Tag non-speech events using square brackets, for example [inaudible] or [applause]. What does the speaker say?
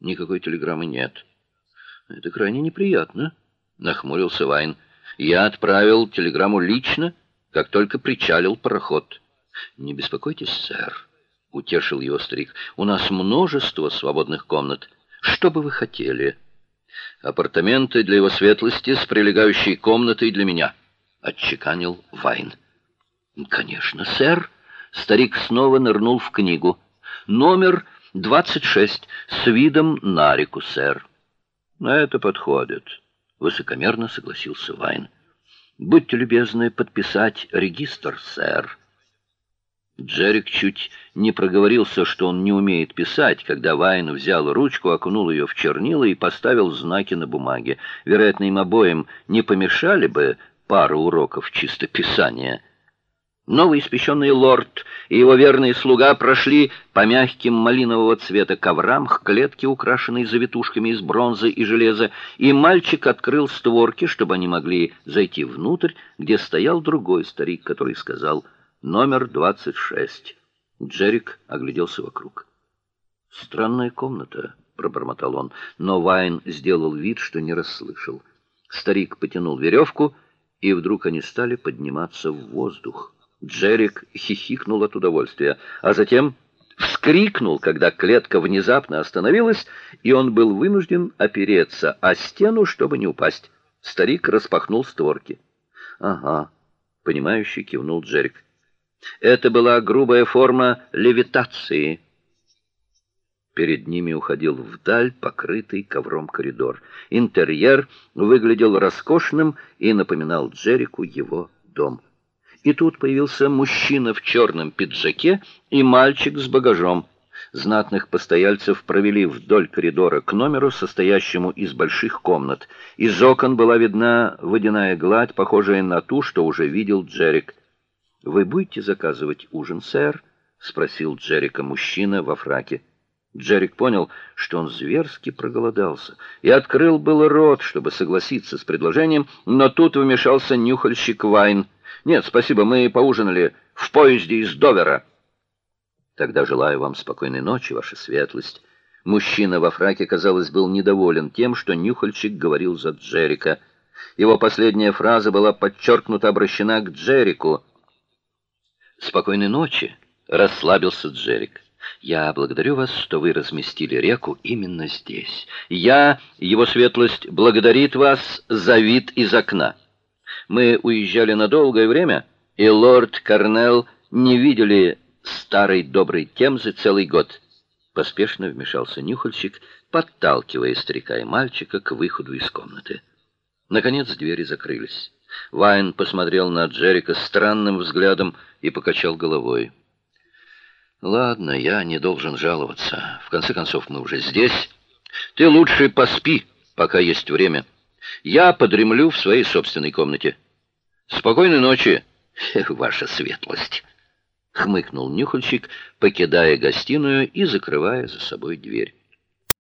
Никакой телеграммы нет. Это крайне неприятно, нахмурился Вайн. Я отправил телеграмму лично, как только причалил пароход. Не беспокойтесь, сэр, утешил его старик. У нас множество свободных комнат. Что бы вы хотели? Апартаменты для его светлости с прилегающей комнатой для меня, отчеканил Вайн. Конечно, сэр. Старик снова нырнул в книгу. Номер 26 с видом на реку, сэр. На это подходит, высокомерно согласился Вайн. Будьте любезны подписать регистр, сэр. Джерик чуть не проговорился, что он не умеет писать, когда Вайн взял ручку, окунул ее в чернила и поставил знаки на бумаге. Вероятно, им обоим не помешали бы пару уроков чистописания. Новый испеченный лорд и его верный слуга прошли по мягким малинового цвета коврам к клетке, украшенной завитушками из бронзы и железа, и мальчик открыл створки, чтобы они могли зайти внутрь, где стоял другой старик, который сказал «Номер 26». Джерик огляделся вокруг. «Странная комната», — пробормотал он, но Вайн сделал вид, что не расслышал. Старик потянул веревку, и вдруг они стали подниматься в воздух. Джерик хихикнул от удовольствия, а затем вскрикнул, когда клетка внезапно остановилась, и он был вынужден опереться о стену, чтобы не упасть. Старик распахнул створки. "Ага", понимающе кивнул Джерик. Это была грубая форма левитации. Перед ними уходил вдаль покрытый ковром коридор. Интерьер выглядел роскошным и напоминал Джерику его дом. И тут появился мужчина в черном пиджаке и мальчик с багажом. Знатных постояльцев провели вдоль коридора к номеру, состоящему из больших комнат. Из окон была видна водяная гладь, похожая на ту, что уже видел Джерик. Вы будете заказывать ужин, сэр? спросил Джерика мужчина во фраке. Джерик понял, что он зверски проголодался, и открыл был рот, чтобы согласиться с предложением, но тут вмешался нюхальщик Вайн. Нет, спасибо, мы поужинали в поезде из Довера. Тогда желаю вам спокойной ночи, ваша светлость. Мужчина во фраке, казалось, был недоволен тем, что нюхальщик говорил за Джерика. Его последняя фраза была подчеркнуто обращена к Джерику. Спокойной ночи, расслабился Джерик. Я благодарю вас, что вы разместили реку именно здесь. Я, его светлость, благодарит вас за вид из окна. Мы уезжали на долгое время, и лорд Карнелл не видели старой доброй Темзы целый год. Поспешно вмешался нюхальщик, подталкивая старика и мальчика к выходу из комнаты. Наконец двери закрылись. Вайн посмотрел на Джерика странным взглядом и покачал головой. Ладно, я не должен жаловаться. В конце концов, мы уже здесь. Ты лучше поспи, пока есть время. Я подремлю в своей собственной комнате. Спокойной ночи, [laughs] ваша светлость, хмыкнул нюхальщик, покидая гостиную и закрывая за собой дверь.